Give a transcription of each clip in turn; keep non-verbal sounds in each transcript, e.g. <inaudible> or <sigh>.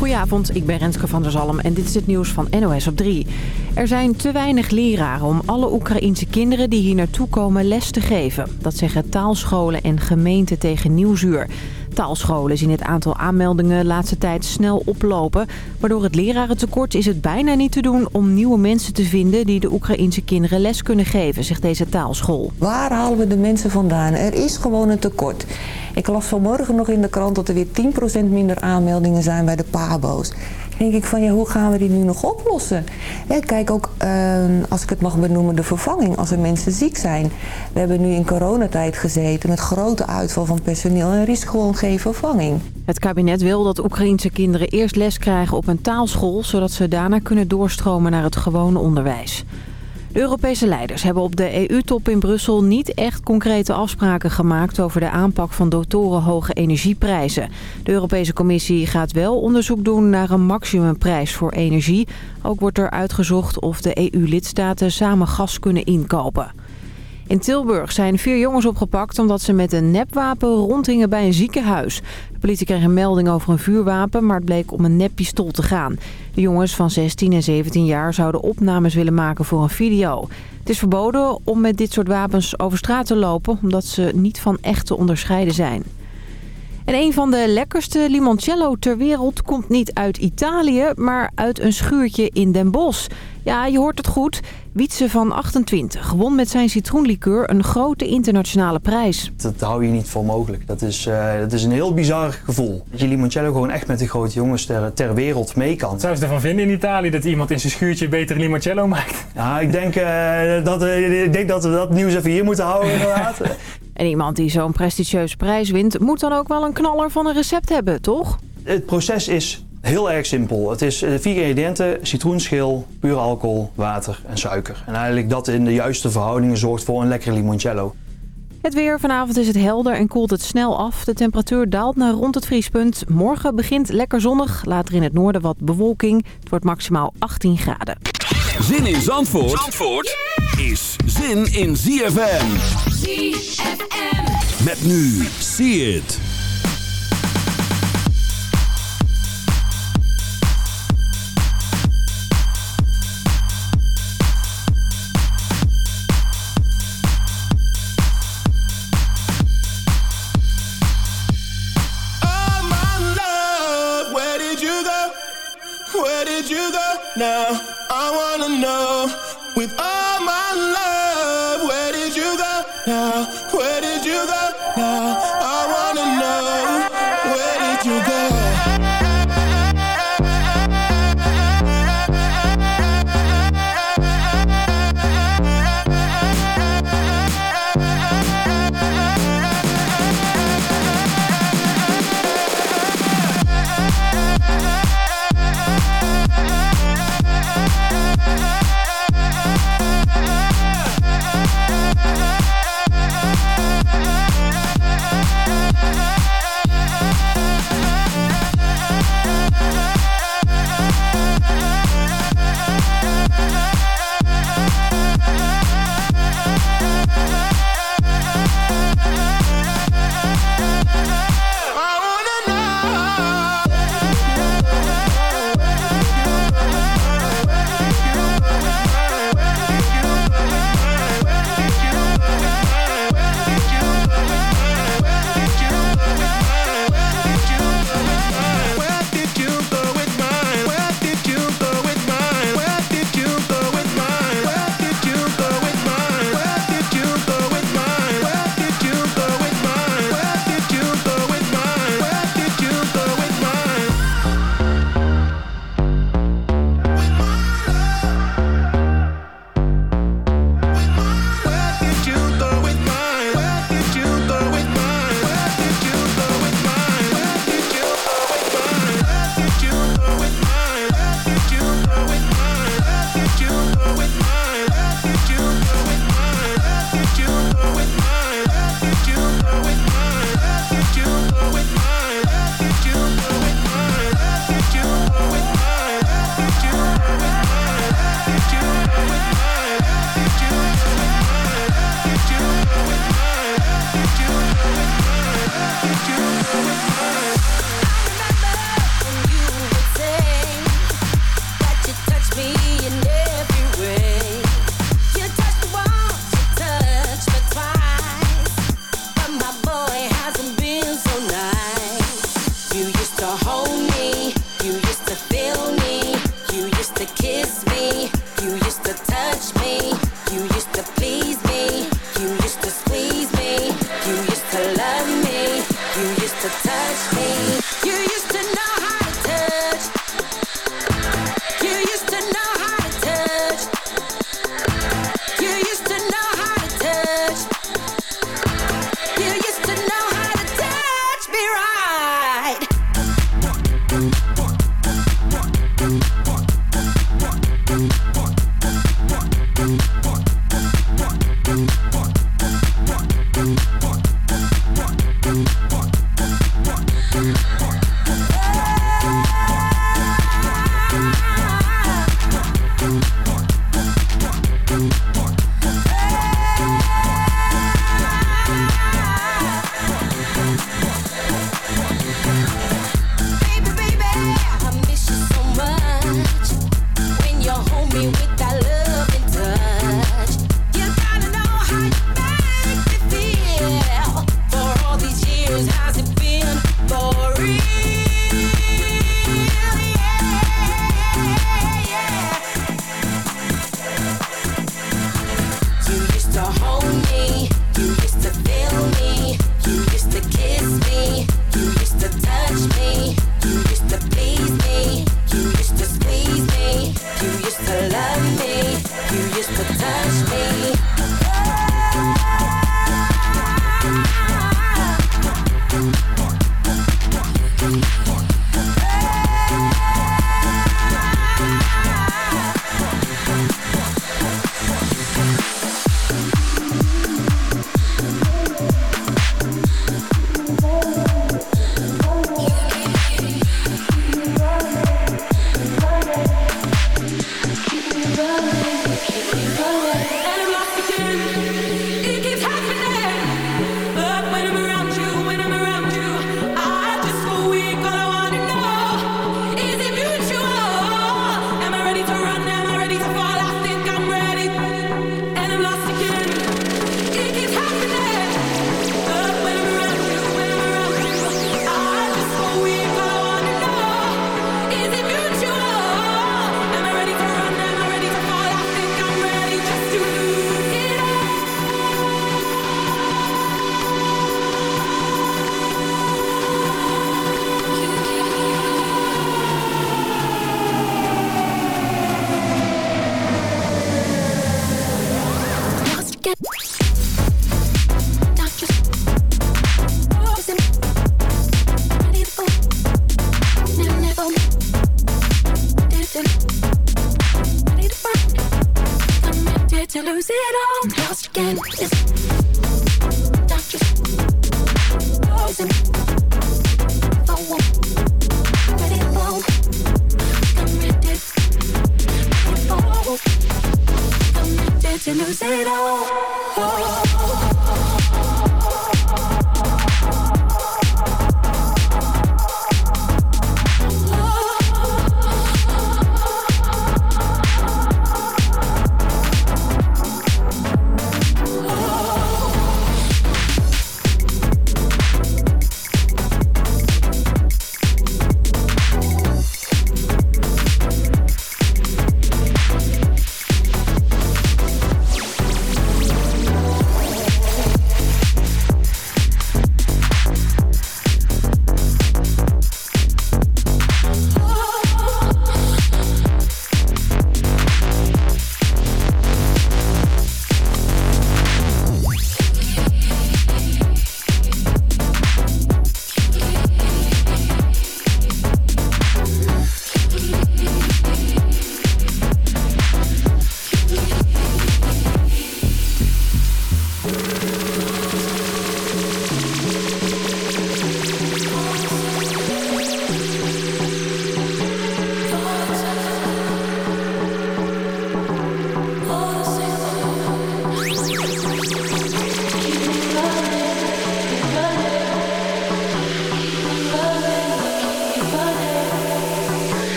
Goedenavond, ik ben Renske van der Zalm en dit is het nieuws van NOS op 3. Er zijn te weinig leraren om alle Oekraïense kinderen die hier naartoe komen les te geven. Dat zeggen taalscholen en gemeenten tegen Nieuwsuur. Taalscholen zien het aantal aanmeldingen de laatste tijd snel oplopen. Waardoor het lerarentekort is het bijna niet te doen om nieuwe mensen te vinden... die de Oekraïense kinderen les kunnen geven, zegt deze taalschool. Waar halen we de mensen vandaan? Er is gewoon een tekort. Ik las vanmorgen nog in de krant dat er weer 10% minder aanmeldingen zijn bij de PABO's denk ik van ja, hoe gaan we die nu nog oplossen? kijk ook, ehm, als ik het mag benoemen, de vervanging als er mensen ziek zijn. We hebben nu in coronatijd gezeten met grote uitval van personeel en er is gewoon geen vervanging. Het kabinet wil dat Oekraïense kinderen eerst les krijgen op een taalschool... zodat ze daarna kunnen doorstromen naar het gewone onderwijs. De Europese leiders hebben op de EU-top in Brussel niet echt concrete afspraken gemaakt over de aanpak van torenhoge energieprijzen. De Europese Commissie gaat wel onderzoek doen naar een maximumprijs voor energie. Ook wordt er uitgezocht of de EU-lidstaten samen gas kunnen inkopen. In Tilburg zijn vier jongens opgepakt omdat ze met een nepwapen rondhingen bij een ziekenhuis. De politie kreeg een melding over een vuurwapen, maar het bleek om een neppistool te gaan. De jongens van 16 en 17 jaar zouden opnames willen maken voor een video. Het is verboden om met dit soort wapens over straat te lopen, omdat ze niet van echt te onderscheiden zijn. En een van de lekkerste limoncello ter wereld komt niet uit Italië, maar uit een schuurtje in Den Bosch. Ja, je hoort het goed. Wietse van 28 won met zijn citroenlikeur een grote internationale prijs. Dat hou je niet voor mogelijk. Dat is, uh, dat is een heel bizar gevoel. Dat je limoncello gewoon echt met de grote jongens ter, ter wereld mee kan. Wat zou ze ervan vinden in Italië dat iemand in zijn schuurtje beter limoncello maakt? Ja, ik denk, uh, dat, uh, ik denk dat we dat nieuws even hier moeten houden inderdaad. <laughs> en iemand die zo'n prestigieuze prijs wint moet dan ook wel een knaller van een recept hebben, toch? Het proces is Heel erg simpel. Het is eh, vier ingrediënten, citroenschil, puur alcohol, water en suiker. En eigenlijk dat in de juiste verhoudingen zorgt voor een lekkere limoncello. Het weer. Vanavond is het helder en koelt het snel af. De temperatuur daalt naar rond het vriespunt. Morgen begint lekker zonnig. Later in het noorden wat bewolking. Het wordt maximaal 18 graden. Zin in Zandvoort, Zandvoort is zin in ZFM. ZFM. Met nu. See it. now now? Where did you go now?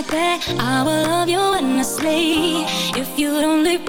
like that I will love you endlessly If you don't leave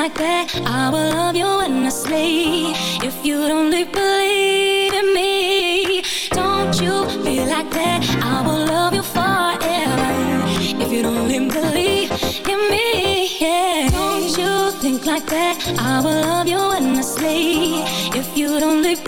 like that I will love you when I sleep. If you don't believe in me Don't you be like that I will love you forever If you don't believe in me yeah. Don't you think like that I will love you when I sleep. If you don't believe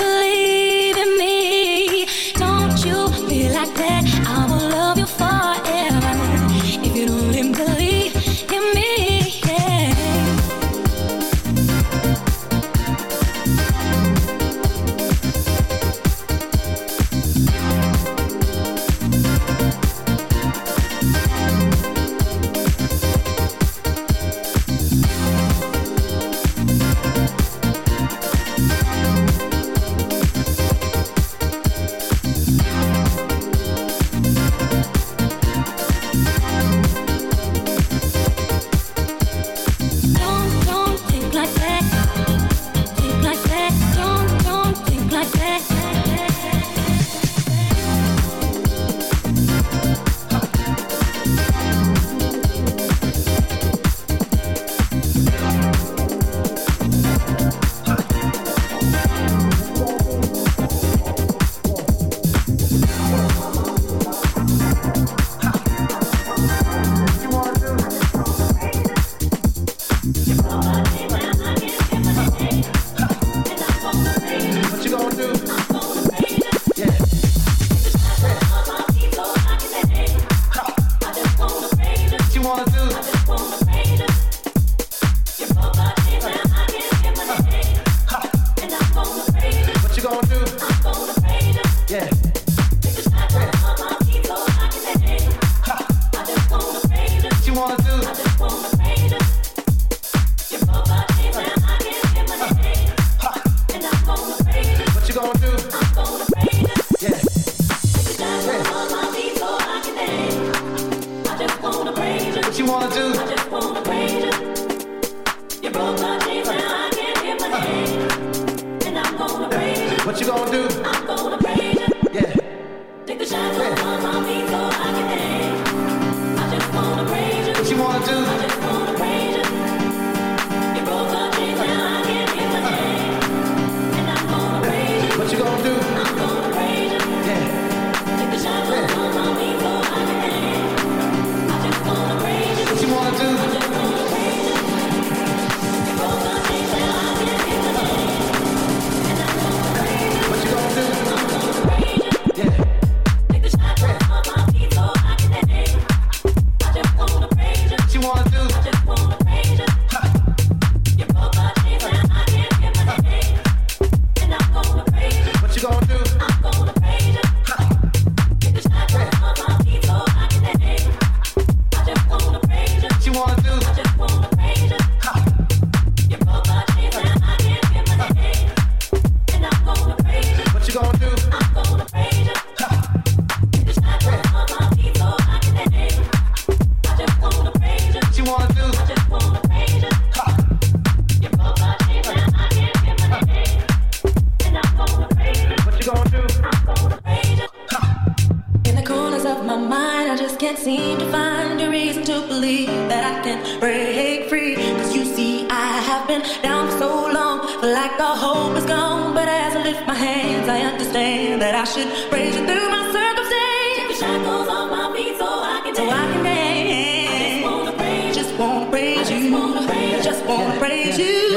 passion, you through my circumstance. Take the shackles off my feet so I can dance. I can just wanna praise, just wanna praise you, just wanna praise you.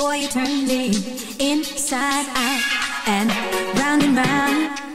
Boy, you turn me inside out and round and round.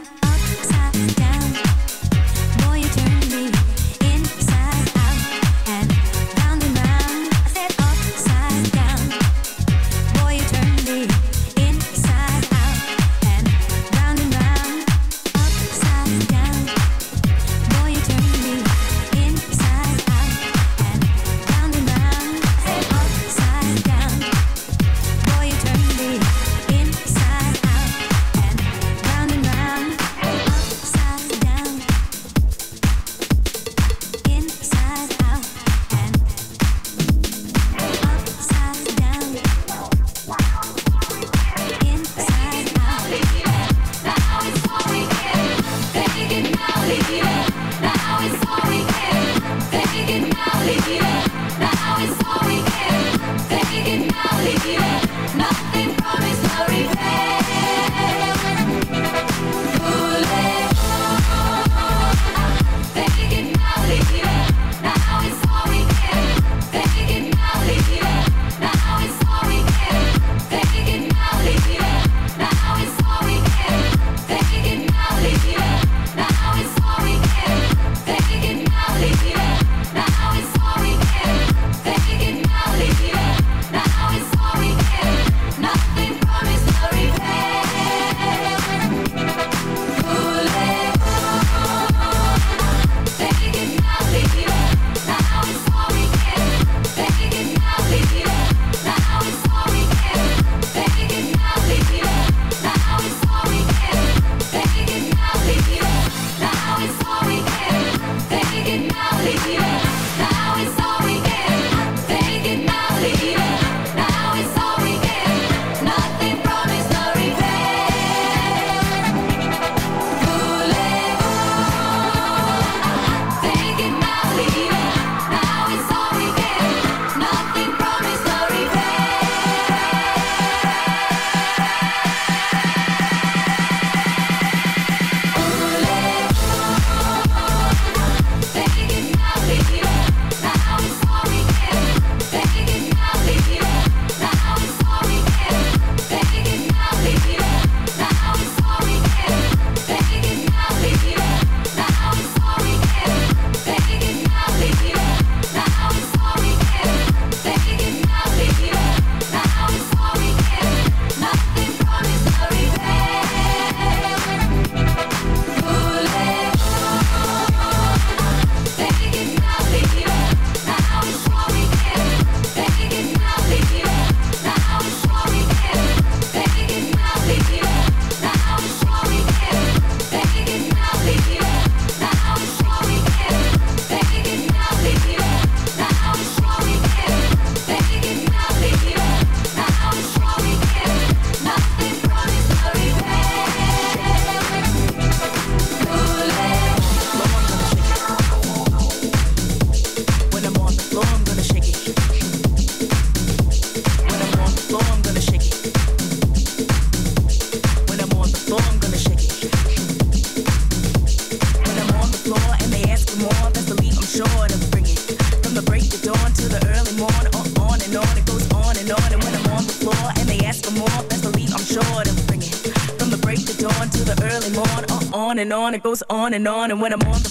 and on, it goes on and on. And when I'm on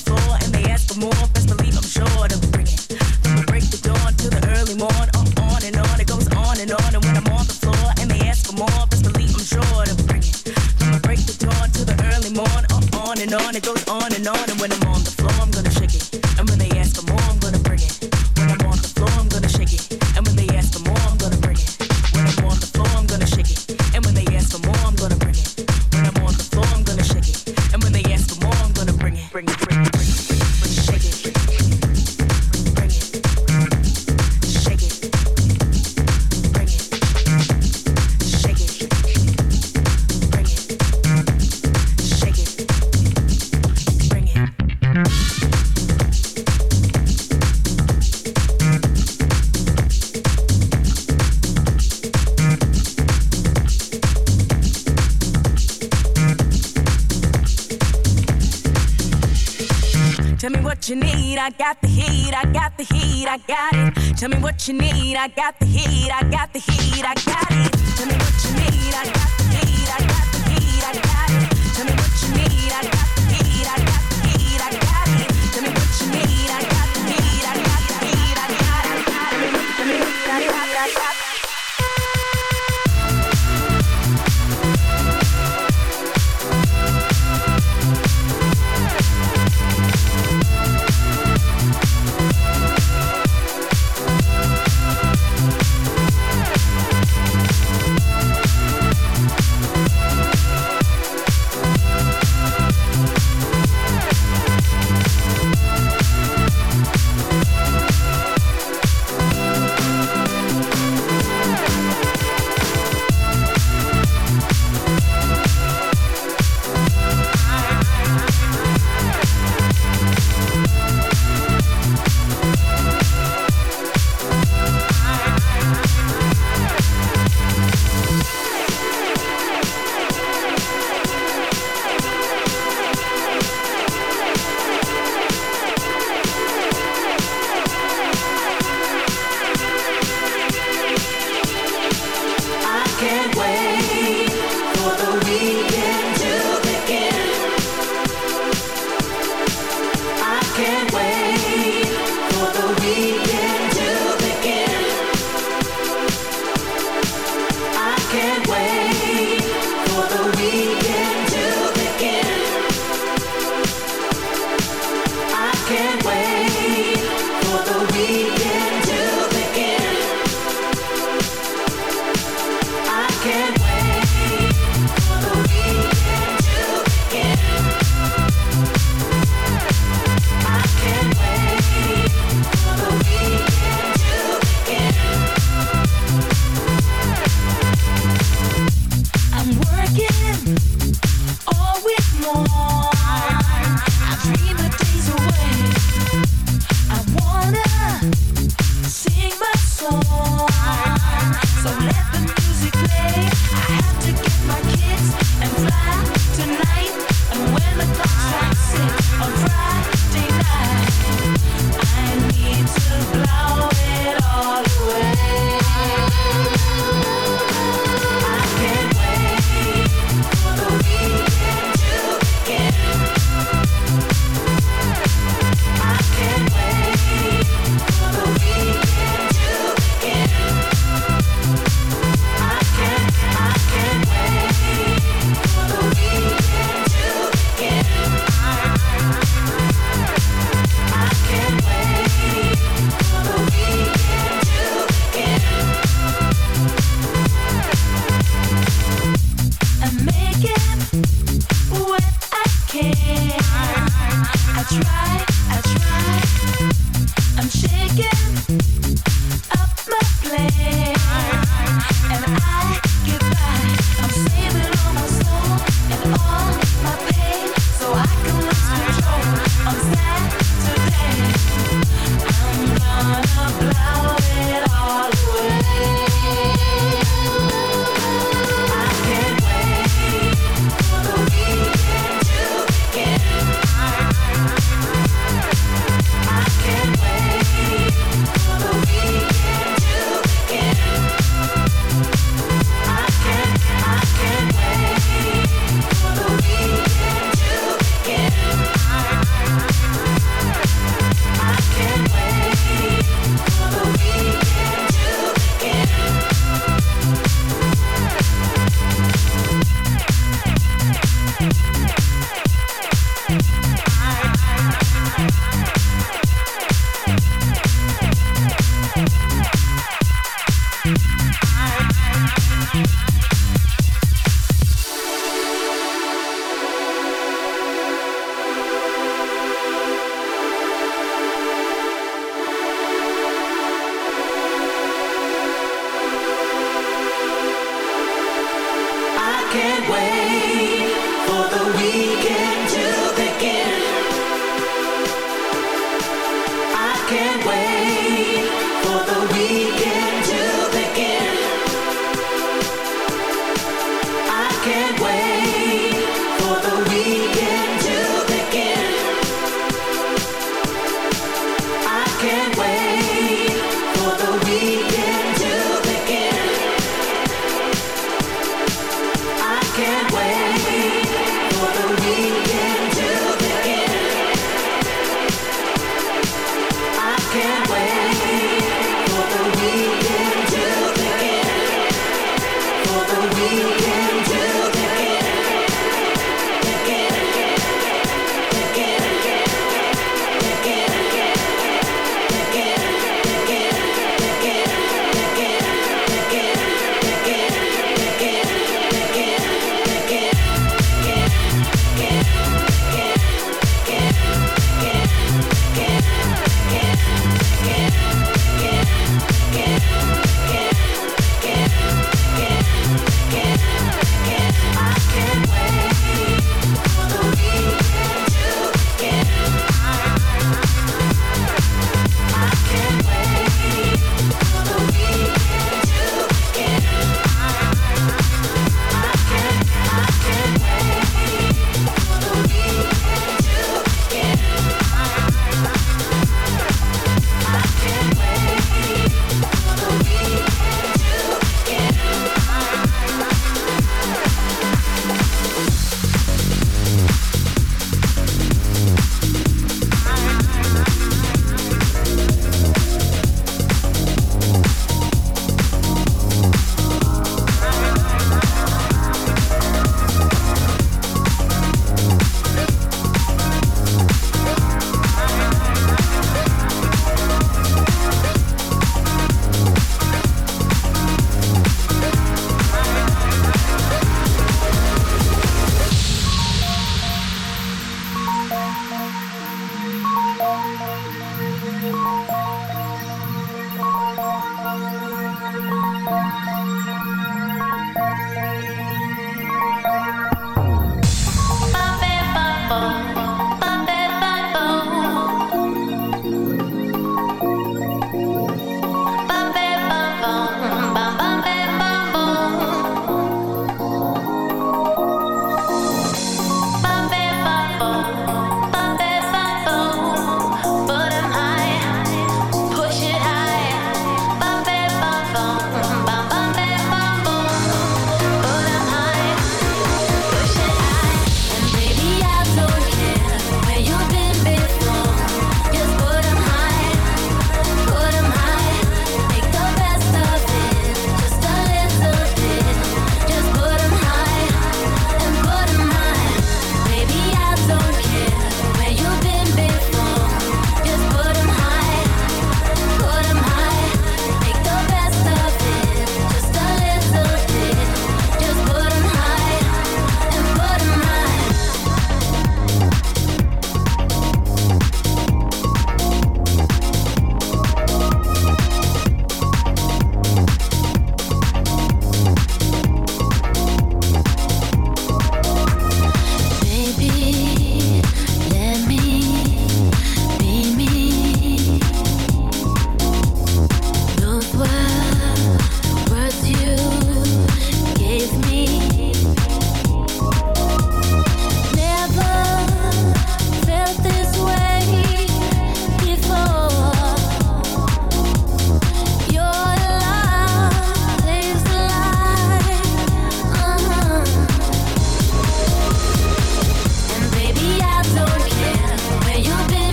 I got the heat, I got the heat, I got it. Tell me what you need, I got the heat, I got the heat, I got it.